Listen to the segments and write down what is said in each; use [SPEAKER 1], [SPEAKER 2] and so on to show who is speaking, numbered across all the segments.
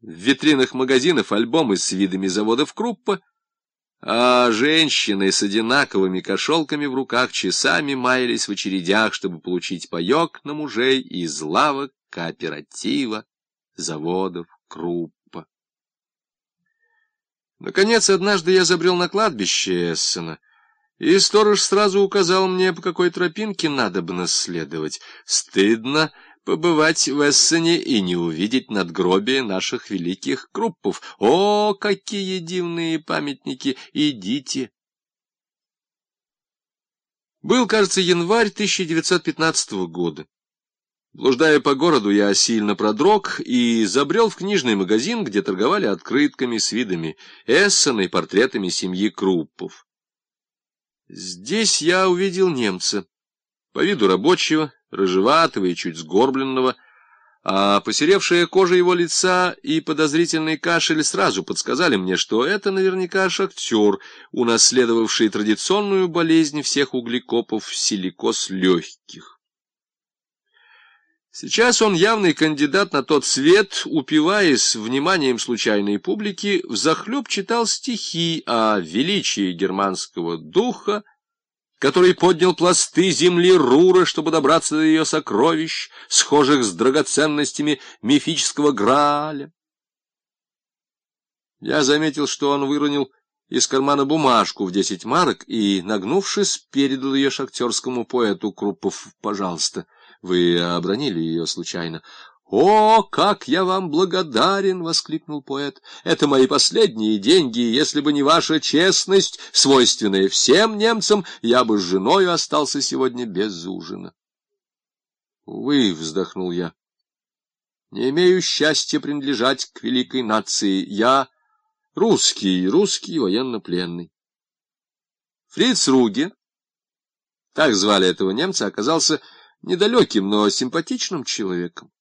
[SPEAKER 1] В витринах магазинов альбомы с видами заводов Круппа, а женщины с одинаковыми кошелками в руках часами маялись в очередях, чтобы получить паек на мужей из лавок, кооператива, заводов Круппа. Наконец, однажды я забрел на кладбище Эссена, и сторож сразу указал мне, по какой тропинке надо бы наследовать. Стыдно побывать в Эссене и не увидеть надгробие наших великих круппов. О, какие дивные памятники! Идите! Был, кажется, январь 1915 года. Блуждая по городу, я сильно продрог и забрел в книжный магазин, где торговали открытками с видами Эссена и портретами семьи Круппов. Здесь я увидел немца, по виду рабочего, рыжеватого и чуть сгорбленного, а посеревшая кожа его лица и подозрительный кашель сразу подсказали мне, что это наверняка шахтер, унаследовавший традиционную болезнь всех углекопов силикоз легких. Сейчас он явный кандидат на тот свет, упиваясь вниманием случайной публики, взахлеб читал стихи о величии германского духа, который поднял пласты земли Рура, чтобы добраться до ее сокровищ, схожих с драгоценностями мифического Грааля. Я заметил, что он выронил из кармана бумажку в десять марок и, нагнувшись, передал ее шахтерскому поэту Крупов. «Пожалуйста, вы обронили ее случайно». «О, как я вам благодарен!» — воскликнул поэт. «Это мои последние деньги, если бы не ваша честность, свойственная всем немцам, я бы с женой остался сегодня без ужина». «Увы», — вздохнул я, — «не имею счастья принадлежать к великой нации. Я русский, русский военнопленный». Фриц Руге, так звали этого немца, оказался недалеким, но симпатичным человеком.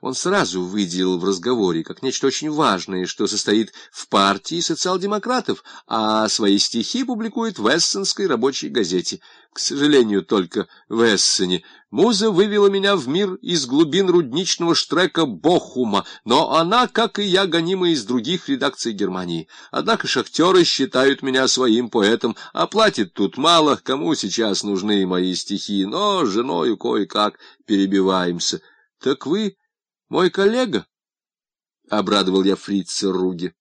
[SPEAKER 1] Он сразу выделил в разговоре как нечто очень важное, что состоит в партии социал-демократов, а свои стихи публикует в Эссенской рабочей газете. К сожалению, только в Эссене. Муза вывела меня в мир из глубин рудничного штрека Бохума, но она, как и я, гонима из других редакций Германии. Однако шахтеры считают меня своим поэтом, а платит тут мало, кому сейчас нужны мои стихи, но женою кое-как перебиваемся. Так вы мой коллега, — обрадовал я фрица Руги.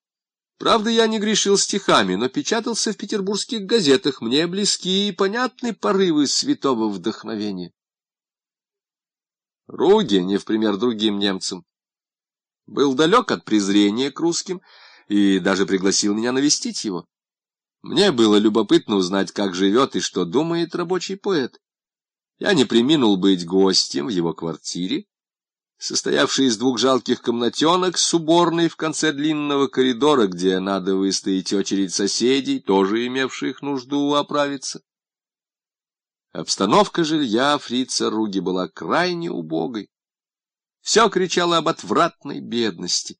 [SPEAKER 1] Правда, я не грешил стихами, но печатался в петербургских газетах. Мне близки и понятны порывы святого вдохновения. Руги, не в пример другим немцам, был далек от презрения к русским и даже пригласил меня навестить его. Мне было любопытно узнать, как живет и что думает рабочий поэт. Я не приминул быть гостем в его квартире, состоявший из двух жалких комнатенок с уборной в конце длинного коридора, где надо выстоять очередь соседей, тоже имевших нужду оправиться. Обстановка жилья фрица Руги была крайне убогой. Все кричало об отвратной бедности,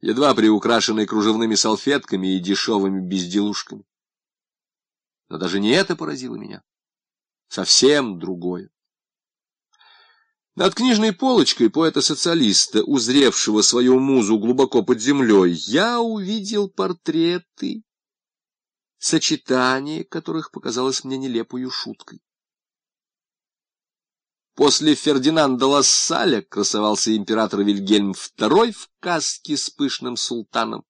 [SPEAKER 1] едва приукрашенной кружевными салфетками и дешевыми безделушками. Но даже не это поразило меня. Совсем другое. Над книжной полочкой поэта-социалиста, узревшего свою музу глубоко под землей, я увидел портреты, сочетание которых показалось мне нелепою шуткой. После Фердинанда Лассаля красовался император Вильгельм II в каске с пышным султаном.